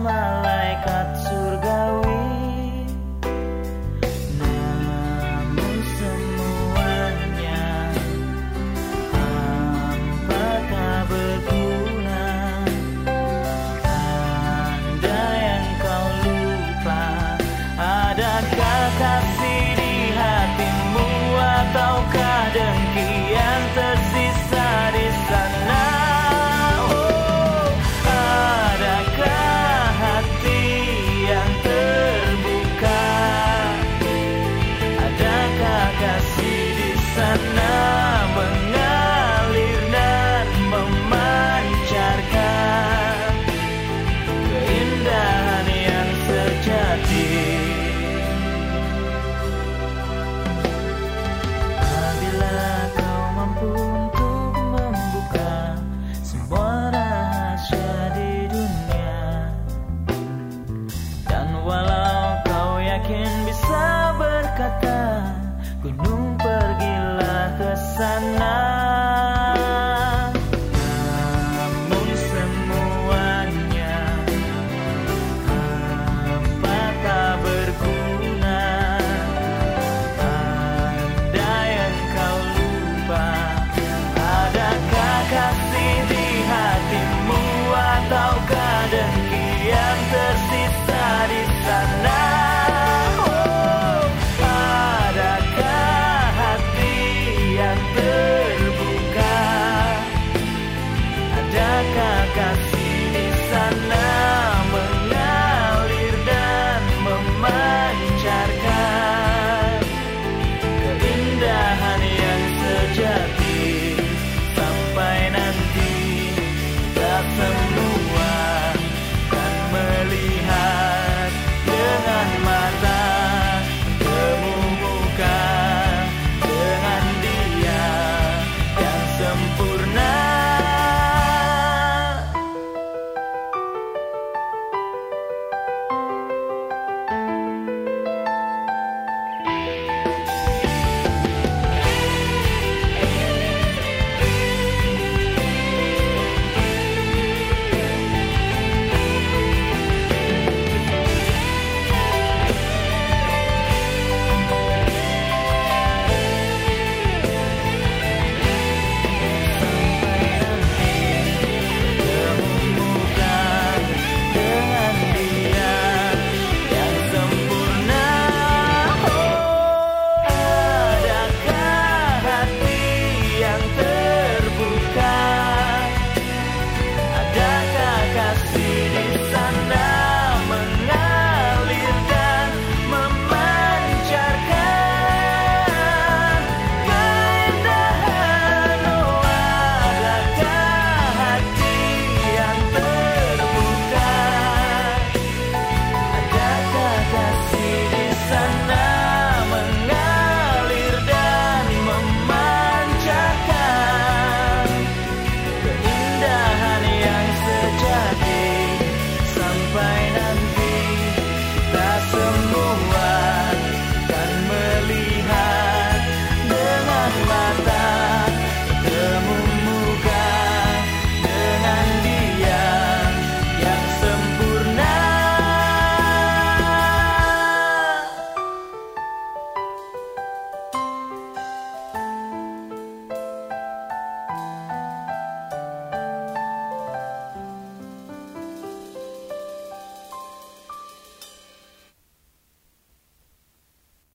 malaikat surgawi. Namun semuanya. Apakah tak berguna yang kau lupa adakah kasih na na